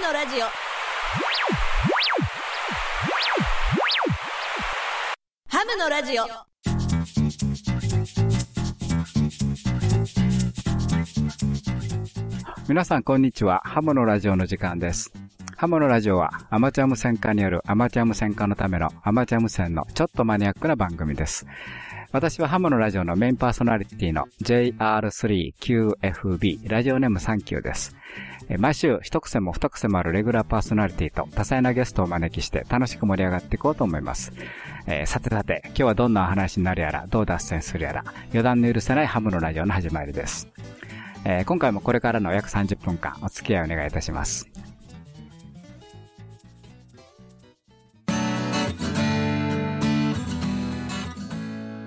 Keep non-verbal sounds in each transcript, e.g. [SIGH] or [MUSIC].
のラジオハムのラジオ皆さん、こんにちは。ハモのラジオの時間です。ハモのラジオは、アマチュア無線化によるアマチュア無線化のためのアマチュア無線のちょっとマニアックな番組です。私はハモのラジオのメインパーソナリティの JR3QFB ラジオネーム3級です。え毎週一癖も二癖もあるレギュラーパーソナリティと多彩なゲストをお招きして楽しく盛り上がっていこうと思います。えーさてさて、今日はどんな話になるやら、どう脱線するやら、余談の許せないハムのラジオの始まりです。えー今回もこれからの約30分間お付き合いお願いいたします。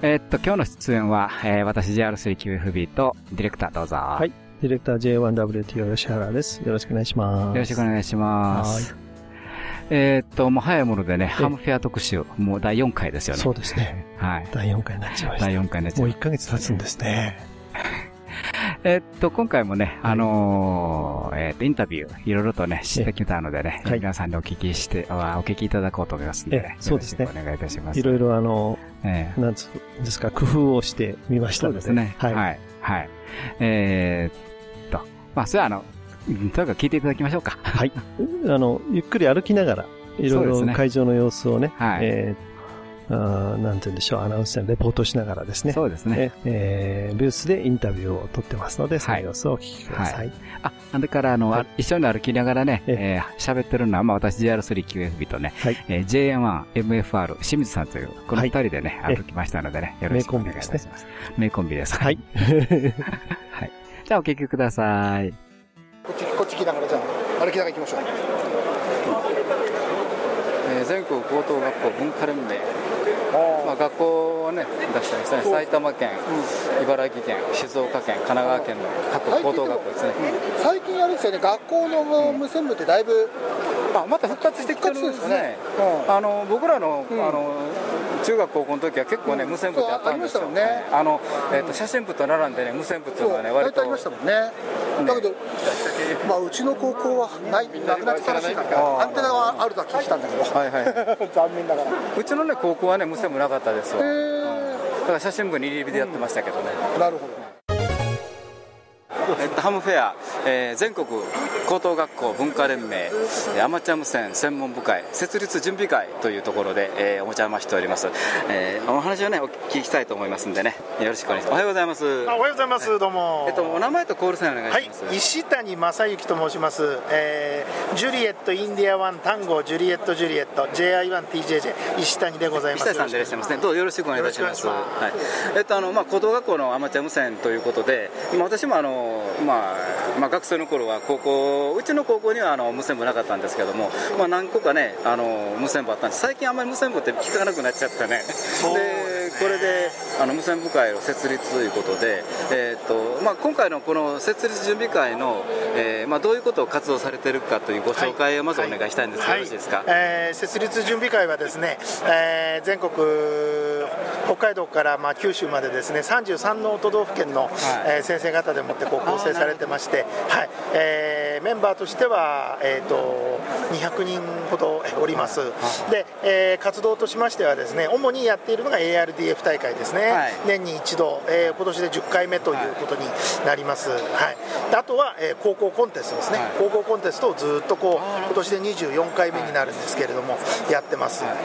えっと、今日の出演は、えー私 JR3QFB とディレクターどうぞ。はい。ディレクター J1WTO 吉原です。よろしくお願いします。よろしくお願いします。えーっと、もう早いものでね、ハムフェア特集、もう第4回ですよね。そうですね。はい。第4回になっちゃいました。第4回になっちゃもうう。1ヶ月経つんですね。[LAUGHS] えーっと、今回もね、あのーえーっと、インタビュー、いろいろとね、してきたのでね、はい皆さんにお聞きして、あお聞きいただこうと思いますので、ええそうですねお願いいたします。いろいろあの、ええなんつうんですか、工夫をしてみましたので。そうですね。はい。はい。はい。えーっと、まあ、それはあの、うんとにかく聞いていただきましょうか。[LAUGHS] はい。あの、ゆっくり歩きながら、いろいろ会場の様子をね、はいえーあーなんて言うんでしょう、アナウンスでレポートしながらですね。そうですね。ええーブースでインタビューを取ってますので、そのはい様子をお聞きください。あ、それから、あの、はい一緒に歩きながらね、ええー喋ってるのは、まあ、私 JR3QFB とね、はいえー JN1MFR 清水さんという、この二人でね、ええ歩きましたのでね、よろしくお願いいたします。名コンビです。はい。はい。[LAUGHS] じゃあ、お聞きください。こっちこっち来ながらじゃあ歩きながら行きましょうえー全国高等学校文化連盟、まあ、学校をね出したりですね。埼玉県、茨城県静岡県神奈川県の各高等学校ですね、最近あれですよね。学校の無線部ってだいぶあまた復活してきてるんですね。ね。あの僕らの,、うん。あの中学高校の時は結構ね、うん。無線部ってあったんですよ。ね。あの、えー、と写真部と並んでね無線部っていうのはね割とありましたもんね。だけど、まあ、うちの高校はないなくなってたらしいからアンテナがあるとは聞いてたんだけど。はい。はい。[LAUGHS] 残念ながら。へうちのね高校はね無線部なかったですわ、えだから写真部に入り火でやってましたけどね、なるほどえっと、ハムフェア、えー全国高等学校文化連盟えーアマチュア無線専門部会設立準備会というところで、えーお邪魔しております、えーお話をねお聞きしたいと思いますんでね。よろしくお願いしますおはようございます。あおはようございます、どうも。えっとお名前とコールサインお願はいいします、、石谷正幸と申します、えージュリエットインディアワンタンゴジュリエットジュリエット JI1TJJ 石谷でございます。石谷さんでいらっしゃいますね。どうぞよろしくお願いいたします。はい。えっとあのまあ高等学校のアマチュア無線ということで、まあ、私もあのまあまあ学生の頃は高校うちの高校にはあの無線部なかったんですけどもまあ何個かねあの無線部あったんです。最近あんまり無線部って聞かなくなっちゃってね。でこれであの無線部会を設立ということで、えーっとまあ、今回のこの設立準備会の、えーまあ、どういうことを活動されているかというご紹介をまずお願いしたいんですが、よろしいですか、えー設立準備会はですね、えー全国北海道からまあ九州までですね33の都道府県の、えー先生方でもってこう構成されてまして、はい。えーメンバーとしては、えー、と200人ほどおります、で、えー活動としましてはですね主にやっているのが ARDF 大会ですね、はい。年に一度、えー今年で10回目ということになります、はい。であとは、えー高校コンテストですね、はい。高校コンテストをずっとこう今年で24回目になるんですけれども、やってます、はい。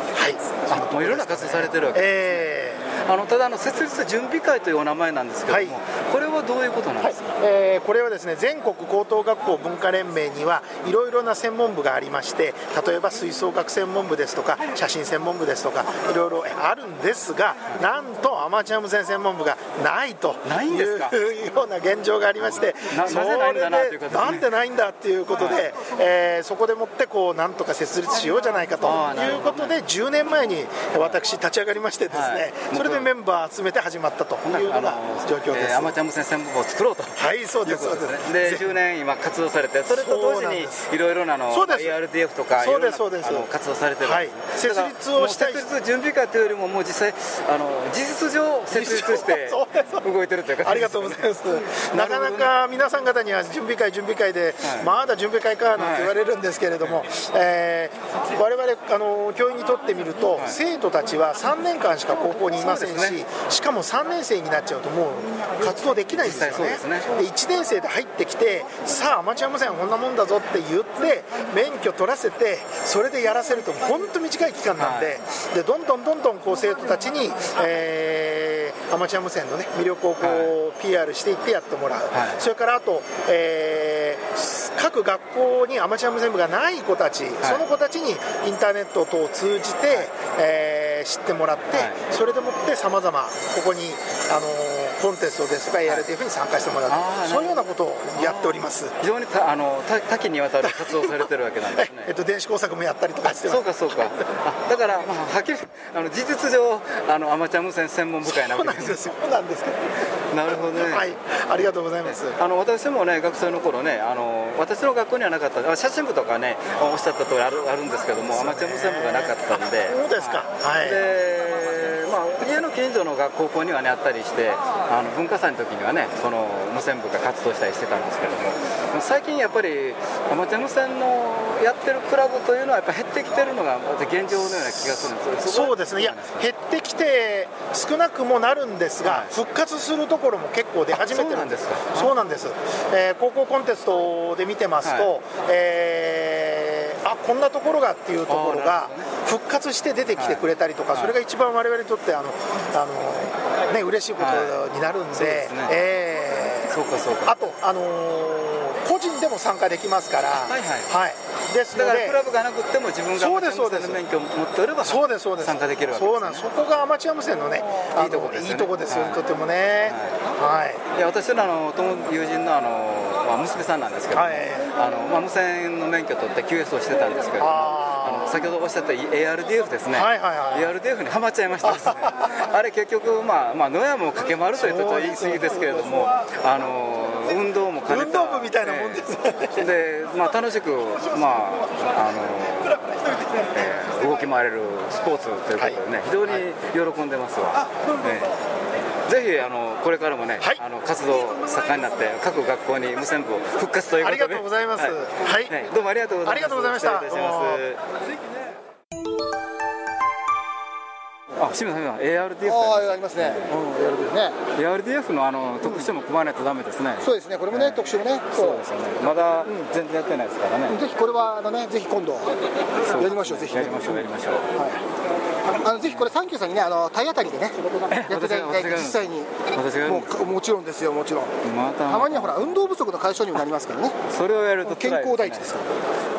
あもういろんな活動されてるわけですえーあのただあの設立準備会というお名前なんですけども、はい。これはどういうことなんはいですか、えーこれはですね全国高等学校文化連盟にはいろいろな専門部がありまして例えば吹奏楽専門部ですとか写真専門部ですとかいろいろあるんですがなんとアマチュア無線専門部がないとないうような現状がありましてなんでなんでないんだっていうことで、えーそこでもってこうなんとか設立しようじゃないかということで10年前に私立ち上がりましてですね、はい。それでメンバー集めて始まったというのが状況です、えーアマチュア無線専門部を作ろうと。はいそうですそうです。で10年今活動されてそれと同時にいろいろなあの ARDF とかそうですそうです。活動されてる。はい。設立をしたい設立準備会というよりももう実際あの事実上設立して [LAUGHS] 動いてるというかありがとうございます。[LAUGHS] なかなか皆さん方には準備会、準備会で、まだ準備会かなんて言われるんですけれども、えー我々あの教員にとってみると、生徒たちは3年間しか高校にいませんし、しかも3年生になっちゃうと、もう活動できないんですよね。ですね。で1年生で入ってきて、さあ、アマチュア無線はこんなもんだぞって言って、免許取らせて、それでやらせると、本当短い期間なんで、でどんどんどんどんこう生徒たちに、えーアマチュア無線の、ね、魅力をこう、PR していってやってもらう、はい。それからあと、えー各学校にアマチュア無線部がない子たち、その子たちにインターネット等を通じて、えー知ってもらって、はい。それでもってさまざまここに、あのーコンテストですとか ARTF に参加してもらう、あーそういうようなことをやっております。非常にたあの多多岐にわたる活動をされてるわけなんですね。えっと、電子工作もやったりとかしてそうかそうか。あだから、まあ、はっきりあの事実上あのアマチュア無線専門部会なわけですすそうなんですなるほどね、はい。ありがとうございます。あの私もね学生の頃ねあの私の学校にはなかった。あ写真部とかねおっしゃった通りあるあるんですけども、アマチュア無線部がなかったんで。そうですか。はい。でまあ、家の近所の学高校にはねあったりしてあの文化祭の時にはねその無線部が活動したりしてたんですけども最近やっぱりアマチュア無線のやってるクラブというのはやっぱ減ってきてるのが現状のような気がするんです。そうですね、いや、減ってきて少なくもなるんですが、はい。復活するところも結構出始めてるんです、あそうなんです、えー高校コンテストで見てますと、はい。えーあこんなところがっていうところが復活して出てきてくれたりとか、はい。それが一番我々にとってあのあの、ね、嬉しいことになるんで、そうですね。えーそうかそうか。あと、あのー個人でも参加できますから、はいはい。ですので。だからクラブがなくても自分がそうですそうです。線の免許を持っておればそうですそうです。参加できるわけです、ね、そうなんそこがアマチュア無線のねいいとこですよね。いいとこですよ、はい。とてもね。はい、い。や私のあの友友人のあの、まあ、娘さんなんですけども、はい。あのまあ、無線の免許取って QS をしてたんですけども先ほどおっしゃった ARDF ですね、はいはいはい ARDF にはまっちゃいましたね。[LAUGHS] あれ結局、まあまあ、野山を駆け回るというと言い過ぎですけれどもあの運動も兼ねた。運動部みたいなもんですね。えーで、まあ、楽しく、まああのえー動き回れるスポーツということでね、非常に喜んでますわ、えーぜひあのこれからもね、はい。あの活動盛んになって各学校に無線部復活ということで。ありがとうございます。はい。ねどうもありがとうございますありがとうございましたあ清水さん ARDF ああ、ありますね。うん、やるですね。ARDF のあの特集も組まないとダメですね、そうですね。これもね、特集もね。そうですよねまだ全然やってないですからね、ぜひこれはあのね、ぜひ今度やりましょう。ぜひねやりましょうやりましょうあのぜひこれサンキューさんにね、あの体当たりでね、やっていただいて実際にもうもちろんですよ、もちろん。またたまにはほら運動不足の解消にもなりますからね。それをやると健康第一ですから。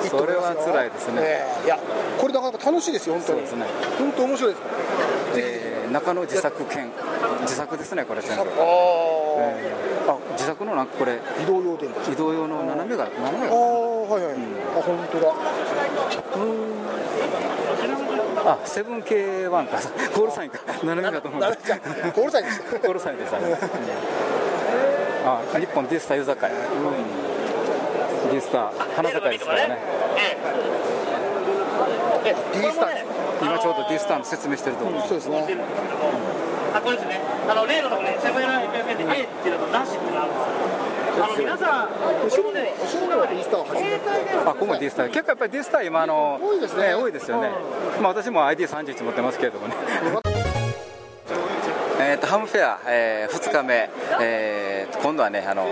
それは辛いですねええいや、これなかなか楽しいですよ、本当に。本当面白いです。えー中野自作犬自作ですねこれ全部、あえー。あ自作のなんかこれあ、移動用電池。移動用の斜めが斜めああ、がはいはい。あ、本当だ。あセブン K1 か。[LAUGHS] コールサインか。斜めかと思ったコールサインです。コールサインでしたね。あ日本 D スターユーザー会、 D スター花盛りですからね。D スター。です。今ちょうど D スターの説明してるところそうですね。あ、これですね。あの例のところね、セブンイレブンで A っていうのとなしっていうのがあるんですよ。あの皆さん、後ろね、後ろには D スターを始めて。あここも D スター結構やっぱり D スター今あの多いですね多いですよね、まあ私も ID31 持ってますけれどもねえー、とハムフェア、え2日目、えーと今度はねあの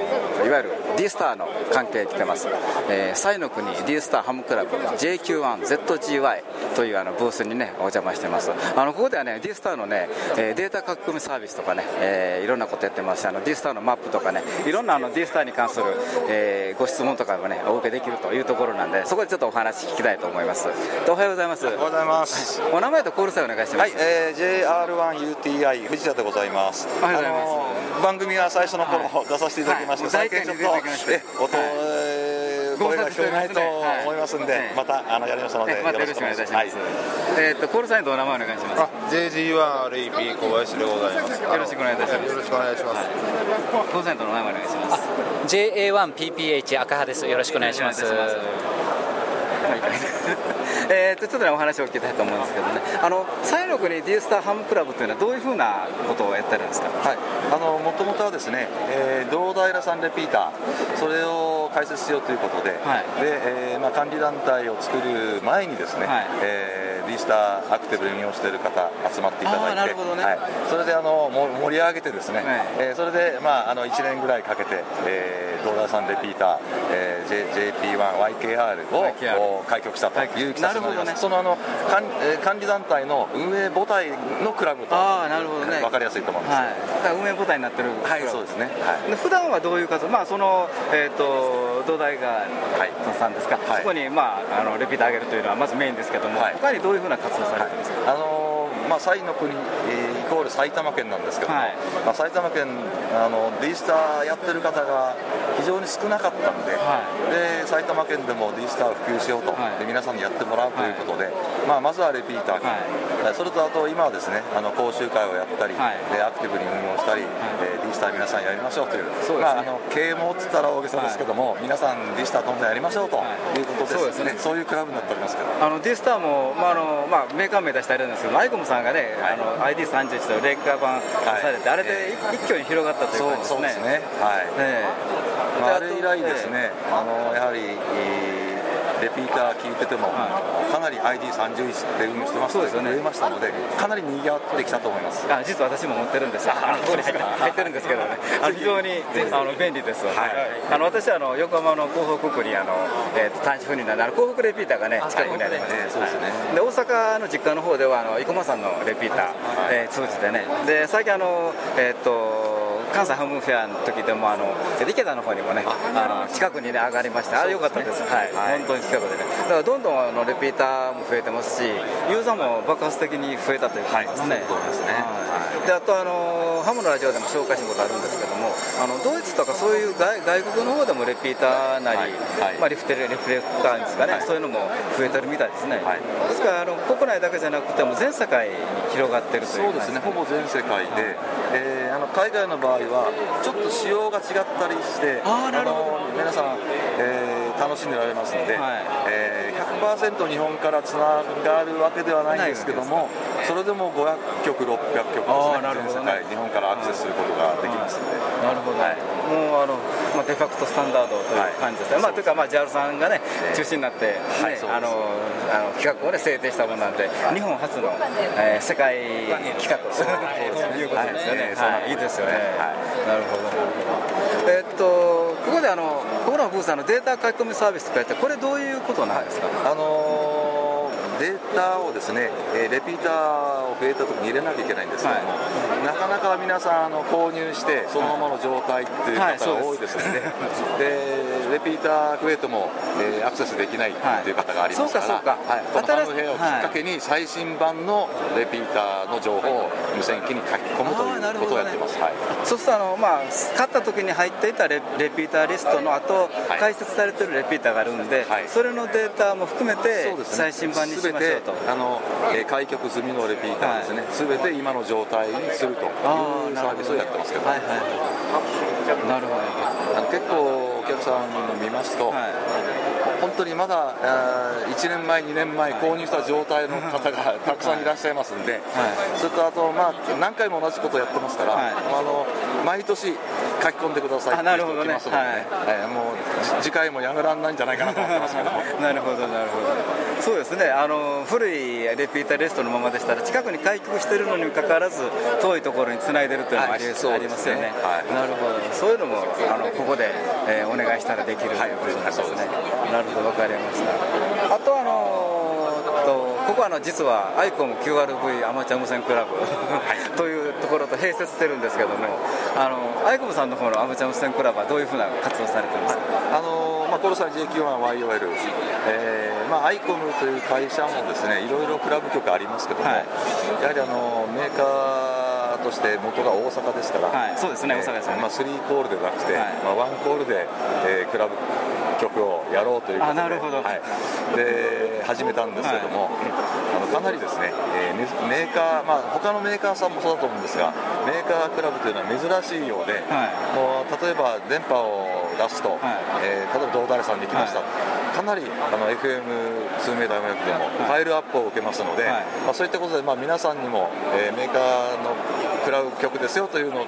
いわゆる D スターの関係来てます、えー、サイの国 D スターハムクラブ JQ1ZGY というあのブースにねお邪魔してます。あのここではね D スターのね、えーデータ書き込みサービスとかね、えーいろんなことやってます。しあの D スターのマップとかねいろんなあの D スターに関する、えーご質問とかもねお受けできるというところなんでそこでちょっとお話聞きたいと思います。おはようございます。おはようございます。お名前とコールサインお願いします、はい、えー、JR1UTI 藤田でございます。あの番組は最初の頃、出させていただきまして、はい。もう大体に出てきまして。え音、声が聞こえないと思いますんで、またあのやりますので、よろしくお願いいたします。えっとコールサインとお名前お願いします。JG1REP 小林でございます。よろしくお願いいたします。よろしくお願いします。コールサインとお名前お願いします。JA1PPH 赤羽です。よろしくお願いします。えーとちょっとねお話を聞きたいと思うんですけどね、あの西の国 D スターハムクラブというのはどういうふうなことをやってるんですか？はい、あのもともとはですね、えー、堂平さんレピーター、それを開設しようということで、でえーまあ、管理団体を作る前にですね、えー D スターアクティブに運用している方、集まっていただいて、ね。はい、それであのも盛り上げて、ですね、えーそれで、まあ、あの1年ぐらいかけて、えー、堂平さんレピーター、えー J、JP1YKR をを開局したという企画になります。そのあの管えー管理団体の運営母体のクラブと、あーなるほどね。分かりやすいと思うんです。はい、運営母体になってるはい、そうですね。はい。で普段はどういう活動、まあ、その、えー、と土台がさんですか、そこに、まあ、あのレピート上げるというのはまずメインですけども、他にどういうふうな活動されてるんですか、あのーまあ、西の国、えーコール埼玉県なんですけども、まあ、埼玉県あの D スターやってる方が非常に少なかったんで,、で埼玉県でも D スターを普及しようと、で皆さんにやってもらうということで、まあ、まずはレピーター、えそれとあと今はですねあの講習会をやったり、でアクティブに運用したり、えー D スター皆さんやりましょうというまあ、あの啓蒙っつったら大げさですけども、皆さん D スターどんどんやりましょうということですね、そういうクラブになっておりますけど。あの D スターも、まああのまあ、メーカー名出してあれなんですけど、アイコムさんがね、あの ID31 と劣化版出されて、あれで一挙に広がったという感じですね。そうですね。はい。あ、あれ以来ですね、あのやはり、えーレピーター聞いてても、かなり ID31 って運用してます。ので、増えましたので、かなり賑わってきたと思います。あ実は私も持ってるんですよ、あのここに入って入ってるんですけどね、非常にあの便利です、あの私はあの横浜の港北区にあの、えーと単身赴任なんで、あの港北レピーターがね、近くにあります、そうですね。で大阪の実家の方ではあの生駒さんのレピーター、えー通じてね、で最近あの、えー、と関西ハムフェアの時でもあの池田の方にもねあの近くにね上がりましてあれ良かったです、はい。本当に近くでね。だからどんどんあのレピーターも増えてますしユーザーも爆発的に増えたという感じですね、はい。であとあのハムのラジオでも紹介したことあるんですけどもあのドイツとかそういう外外国の方でもレピーターなり、まあ、リフテレリフレクターですかね、そういうのも増えてるみたいですね、ですからあの国内だけじゃなくても全世界に広がってるというそうですね、ほぼ全世界で、えーあの海外の場合は、ちょっと仕様が違ったりして、あの皆さん、えー楽しんでられますので、えー100%日本からつながるわけではないんですけども、それでも500曲、600曲ですね、全世界、日本からアクセスすることができますので。なるほど、もうあの、まあ、デファクトスタンダードという感じですね、まあ、というか、まあ、JAL さんがね、中心になって、ねあのあの企画を、ね、制定したものなんで、日本初の、えー世界企画とい。うことですよね、はい。いいですよね、なるほど、なるほど。えーっとここであの、ここのブースあのデータ書き込みサービスとかやって、これ、どういうことなんですか？あのーデータをですね、えーレピーターを増えた時に入れなきゃいけないんですけども、なかなか皆さんあの購入してそのままの状態っていうはい方が多いですので、でレピーター増えても、えーアクセスできないっていう方がありますから、そうかそうか。はい、このハムフェアをきっかけに最新版のレピーターの情報を無線機に書き込むということをやってます。はい。そうするとあの、まあ、買った時に入っていたレレピーターリストの後、解説されてるレピーターがあるんで、それのデータも含めて最新版にしましょうと。全てあの、えー開局済みのレピーターですね、すべて今の状態にするというサービスをやってますけど、なるほど。あの結構お客さん見ますと、本当にまだあー1年前、2年前、購入した状態の方がたくさんいらっしゃいますんで、それとあと、まあ、何回も同じことをやってますから、あの毎年書き込んでくださいっていう人来ますのでね、えーもうじ次回もやめらんないんじゃないかなと思ってますけども。[LAUGHS] なるほど、なるほど。そうですね、あの古いレピーターリストのままでしたら、近くに開局しているのにもかかわらず、遠いところにつないでるというのもあり,、ますよね。なるほど、そういうのもあのここで、えーお願いしたらできるということなんですね。なるほど、わかりました。あとあのとここはあの実はアイコム QRV アマチュア無線クラブというところと併設してるんですけども、あのアイコムさんの方のアマチュア無線クラブはどういうふうな活動されてるんですか？あのまあ、コールサイン JQ1YOL、えーまあ、アイコムという会社もですねいろいろクラブ局ありますけども、やはりあのメーカーとして元が大阪ですから、はい、そうですね、大阪ですね、まあ、3コールでなくて、はい。まあ、1コールで、えー、クラブ局をやろうということでなるほど、はい、で始めたんですけども、あのかなりですね、えー、メーカー、まあ他のメーカーさんもそうだと思うんですがメーカークラブというのは珍しいようで、もう例えば電波を出すと、えー、例えば堂々さんに来ました、かなりあの FM 数名大学でもファイルアップを受けますので、まあ、そういったことで、まあ、皆さんにも、えー、メーカーのクラブ曲ですよというのを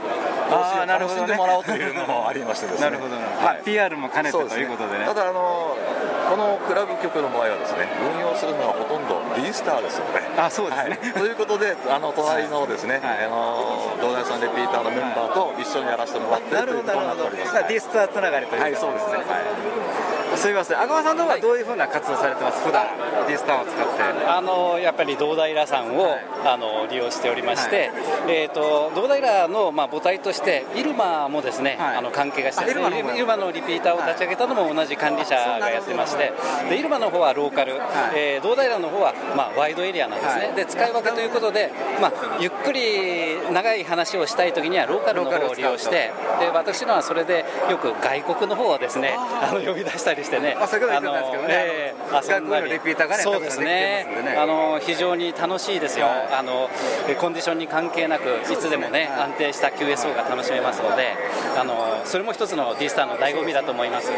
楽しんでもらおうというのもありましてですね。[LAUGHS] なるほど、はい、PR も兼ねてということでね。ただあのこのクラブ局の場合はですね運用するのはほとんど D スターですよね。あそうですね、はい、ということであの隣のですね、はい、あの東大さんレピーターのメンバーと一緒にやらせてもらってるということになっております。D スターつながりというはいそうですね。はいすみません。赤間さんの方はどういうふうな活動されてます、はい、普段 D スターを使って。あのやっぱり堂平さんを、はい、あの利用しておりまして、はい、えーと、堂平の、まあ、母体としてイルマもですね、あの関係がして、ね、イルマのリピーターを立ち上げたのも同じ管理者がやってまして、でイルマの方はローカル、えー、堂平の方は、まあ、ワイドエリアなんですね、で使い分けということで、まあ、ゆっくり長い話をしたいときにはローカルの方を利用してで私のはそれでよく外国の方をですねあの呼び出したりしてね、まあ、先ほど言ってたんですけどね、えー、学校のリピーターがね、そうですね、ね。あの非常に楽しいですよ、あのコンディションに関係なく、いつでもね、安定した QSO が楽しめますので、あのそれも一つの D スターの醍醐味だと思います。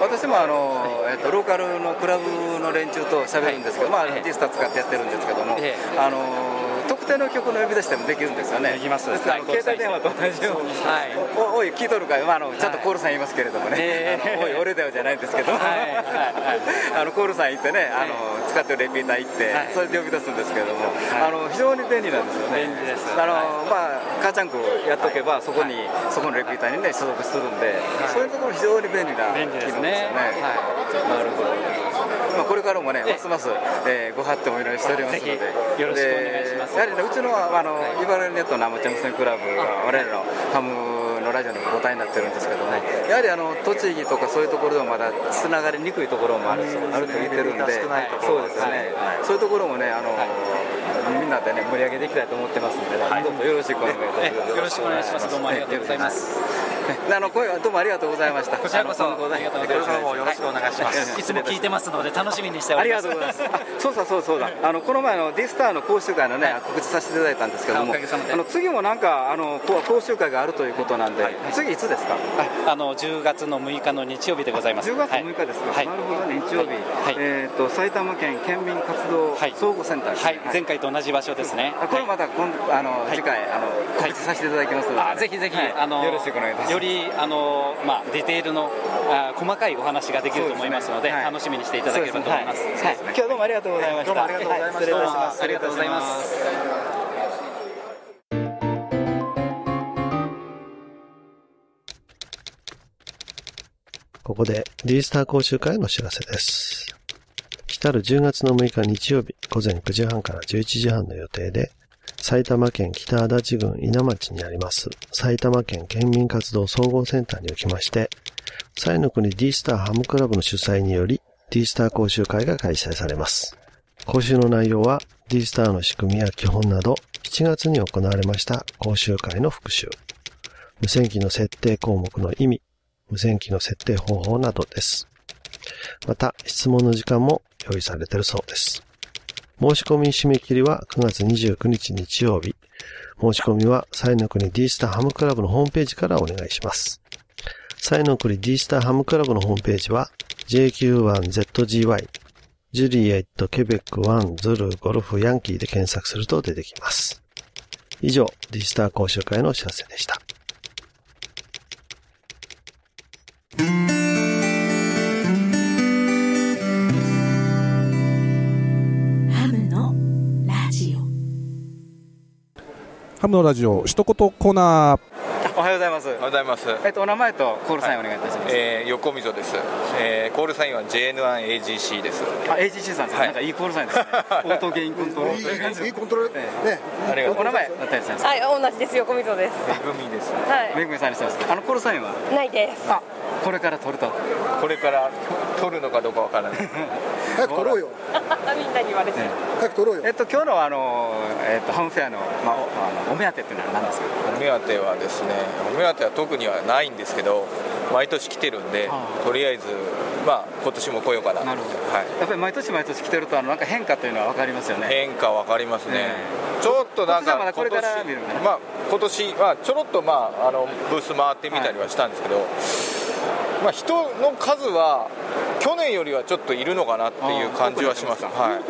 私もあの、えっと、ローカルのクラブの連中と喋るんですけど、まあ、D スター使ってやってるんですけども、あの特定の曲の呼び出しでもできるんですよね。できます。ですから、携帯電話と同じように、はい、おおい、聞いとるか、まあ、あのちゃんとコールさん言いますけれどもね、え。ー、おい、俺だよじゃないんですけど、はい。[LAUGHS] あのコールさん行ってね、あの使ってるレピーター行って、それで呼び出すんですけれども、あの非常に便利なんですよね。便利です。あのまあ、母ちゃんこやっとけば、そこに、そこのレピーターにね、所属するんで、そういうところ非常に便利な機能ですよね。なるほど。まあ、これからもね、ますます、えー、ご発展をお祈りしておりますので、よろしくお願いします。やはりね、うちのあの、はい、茨城ネットのアマチュア無線クラブが我々のハムのラジオの母体になってるんですけども、やはりあの栃木とかそういうところではまだつながりにくいところもある,、あると言ってるんで、そうですね、そういうところもね、あの、みんなでね盛り上げていきたいと思ってますので、ね、どうぞよろしくお願いいたします。よろしくお願いします。どうもありがとうございます。[LAUGHS] あの声はどうもありがとうございました。こちらこそありがとうございます。よろしくお願いします。いつも聞いてますので楽しみにしております。ありがとうございます。そうそうそうそうだ。あのこの前のディスターの講習会のね告知させていただいたんですけども、あの次もなんかあの講習会があるということなんで、次いつですか？あの10月の6日の日曜日でございます。10月6日ですか？なるほど日曜日。えっと埼玉県県民活動総合センター。はい。前回と同じ場所ですね。これまた今あの次回あの告知させていただきますので、ぜひぜひあのよろしくお願いします。よりあのまあ、ディテールのあ細かいお話ができると思いますので、ねはい、楽しみにしていただければと思います。はい、今日はどうもありがとうございました。どうもありがとうございました。失礼い。ありがとうございます。ここで D スター講習会のお知らせです。来たる10月の6日日曜日午前9時半から11時半の予定で、埼玉県北足立郡稲町にあります埼玉県県民活動総合センターにおきまして、西の国 D スターハムクラブの主催により D スター講習会が開催されます。講習の内容は D スターの仕組みや基本など7月に行われました講習会の復習、無線機の設定項目の意味、無線機の設定方法などです。また、質問の時間も用意されているそうです。申し込み締め切りは9月29日日曜日。申し込みは、サイの国 D スターハムクラブのホームページからお願いします。サイの国 D スターハムクラブのホームページは、JQ1ZGY、ジュリエット、ケベック1、ズル、ゴルフ、ヤンキーで検索すると出てきます。以上、D スター講習会のお知らせでした。ハムのラジオ一言コーナーおはようございます。おはようございます。えっとお名前とコールサインお願いいたします。えー、横溝です。えー、コールサインは JN1AGC です。あ AGC さんですか。なんかいいコールサインですね。[LAUGHS] オートゲインコントロール。いいコントロール。ね。ありがとう。お名前。はい、同じです。横溝です。めぐみです。はい。めぐみさんにしてます。あのコールサインは？ないです。あ、これから取ると。これから取るのかどうかわからない。[LAUGHS] 早く取ろうよ。みんなに言われて。早く取ろうよ。えっと今日のあのえっとハムフェアのまあおあのお目当てっていうのは何ですか？お目当てはですね、お目当ては特にはないんですけど、毎年来てるんで、とりあえずまあ今年も来ようかな。なるほど。はい。やっぱり毎年毎年来てるとあのなんか変化というのは分かりますよね。変化わかりますね。ちょっとなんか今年はまあ今年まあちょろっとまああのブース回ってみたりはしたんですけど、まあ人の数は去年よりはちょっといるのかなっていう感じはします。はい。う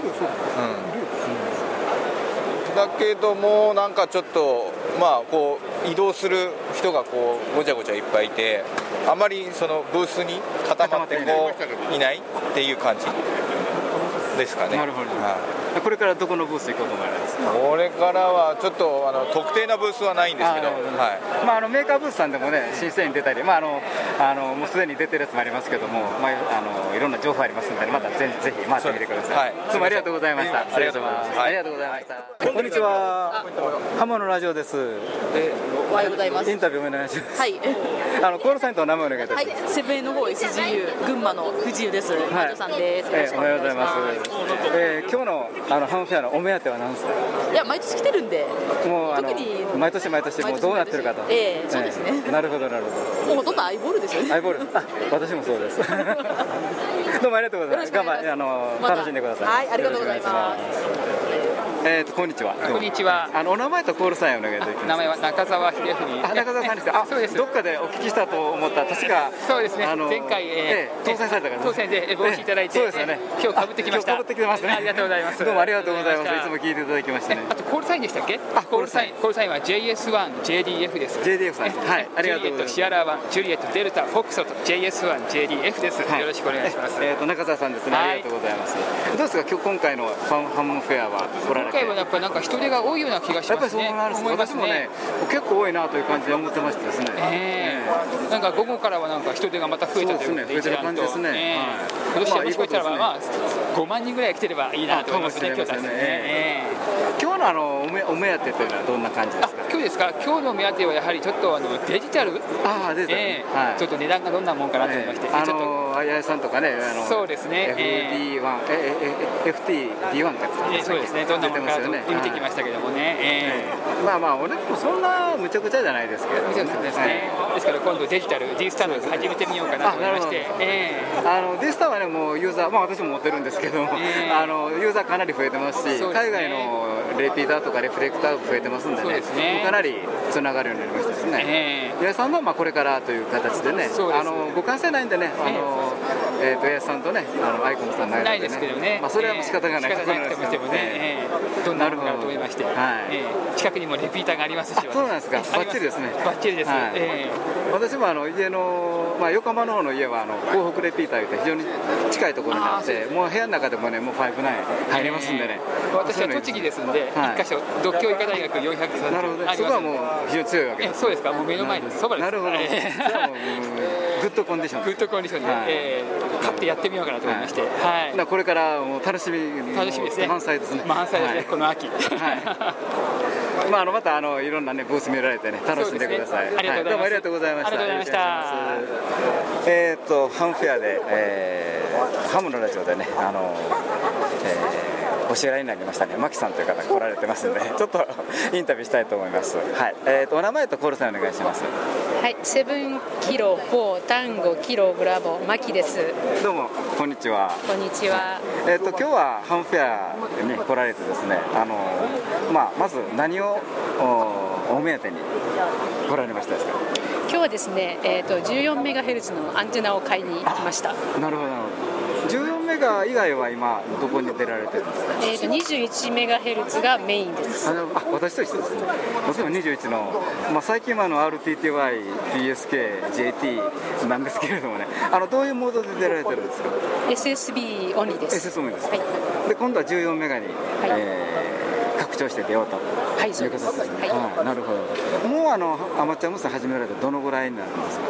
ん。だけどもなんかちょっとまあこう移動する人がこうごちゃごちゃいっぱいいてあまりそのブースに固まってこういないっていう感じですかね。なるほど。はい [LAUGHS] これからどこのブース行こうと思いますこれからはちょっとあの特定なブースはないんですけど、はいまあ、あのメーカーブースさんでもね、新製に出たり、まあ、あのあのもうすでに出てるやつもありますけども、まあ、あのいろんな情報ありますので、またぜひぜひ回ってみてください。はいどうもありがとうございました。ありがとうございますありがとうございました。こんにちは。ハモのラジオです。おはようございますインタビューお願いします。はい [LAUGHS] あのコールサインとお名前お願いいたしはます。いセブンの方 SGU 群馬の藤井ですラジオさんですおはようございします。えー今日のあのハムフェアのお目当ては何ですか？いや毎年来てるんでもうあの特に毎年毎年もうどうなってるかと。ええそうですねえーなるほどなるほど。もうほとんどアイボールですよねアイボール。あ私もそうです。[LAUGHS] どうもありがとうございます。頑張あの楽しんでください。はいありがとうございますえっとこんにちは。こんにちは。あのお名前とコールサインお願いできます。名前は中澤秀文。あ中澤さんですか。あそうです。どっかでお聞きしたと思った確か。そうですね。あの前回、えーええ当選されたから。当選でえー帽子いただいて、そうですよね。えー今日被ってきました。被ってきてますね。ありがとうございます。どうもありがとうございます。いつも聞いていただきましてね。あとコールサインでしたっけ？あ、コールサイン。コールサインは JS1 JDF です。JDF さん。はい。ありがとうございます。シアラー1ジュリエットデルタフォックスト JS1 JDF です。はいよろしくお願いします。えっと中澤さんですね。ありがとうございます。どうですか？今日今回のファンハムフェアはご覧になって今回はやっぱりなんか人手が多いような気がしやっぱりますね。そうなるんです思います私もね、結構多いなとい。う感じで思ってましてですね。ええ。なんか午後からはなんか人手がまた増えたということで、ね。増えてる感じですね。今年はもしかしたらまあまあ5万人ぐらい来てればいいなと思いますね。今日今日のあのお目お目当てというのはどんな感じですか？今日ですか。今日の目当てはやはりちょっとあのデジタル？ああデジタル。ええ。はい。ちょっと値段がどんなもんかなと思いまして、あちょっと。のあややさんとかね、あのそうですね。FD1、え。ええ FTD1 か？ええそうですね。どんなもんかと出てますよね。見てきましたけどもね。ええ。まあまあ俺もそんなむちゃくちゃじゃないですけど、そうですね。ですから今度デジタル D スタンド始めてみようかなと思いまして、ええ。あのデスターはねもうユーザー、まあ私も持ってるんですけど、あのユーザーかなり増えてますし、ね。海外のレピーターとかレフレクターも増えてますんでね、ね。かなりつながるようになりましたですね。え八重洲さんはまあこれからという形でね、あの互換性ないんでね、あのえっ、と八重洲さんとね、あのアイコムさんの間ないですけどね。まあそれはもう仕方がない。ええ。仕方なくてもね、ええ。どんなものかと思いまして、はい。ええ。近くにもリピーターがありますし、そうなんですか。ええバッチリですね。バッチリです。はい。え私もあの家の、まあ、横浜の方の家はあの港北レピーターいうて非常に近いところにあってもう部屋の中でもねもう59入れますんでね、え私は栃木ですんで、はい。一箇所、独協医科大学430なるほどありますそこはもう非常に強いわけえですそうですか、もう目の前です、そばです。なるほど [LAUGHS] グッドコンディショングッドコンディションで、はい。ええ買ってやってみようかなと思いまして、はい。だからこれからもう楽しみ楽しみですね。満載ですね。満載ですね、はい。この秋。[LAUGHS] まあ、あのまたあのいろんな、ね、ブース見られてね楽しんでください。ねありがとうございどうもありがとうございました。ありがとうございました。えーっとハムフェアで、えーハムのラジオでねあの、えーお知り合いになりましたね、マキさんという方が来られてますんで、[LAUGHS] ちょっとインタビューしたいと思います。はい、えーっとお名前とコールさんお願いします。はい、セブンキロフォータンゴキロブラボーマキです。どうもこんにちは。こんにちは。えーっと今日はハムフェアに来られてですね、あのまあまず何をおお目当てに来られましたですか？今日はですね、えっ、と14メガヘルツのアンテナを買いに来ました。なるほどなるほど。14メガ以外は今どこに出られてるんですか？えっ、と21メガヘルツがメインです。あのあ私と一緒ですね。私も21の、まあ、最近はあの RTTY、PSK、JT なんですけれどもね、あのどういうモードで出られてるんですか？SSB オンリーです。SS オンリーです。はい。で今度は14メガに、えー拡張して出ようとはいいうことですね、はいなるほどもうあのアマチュア無線始められてどのぐらいになるんですか？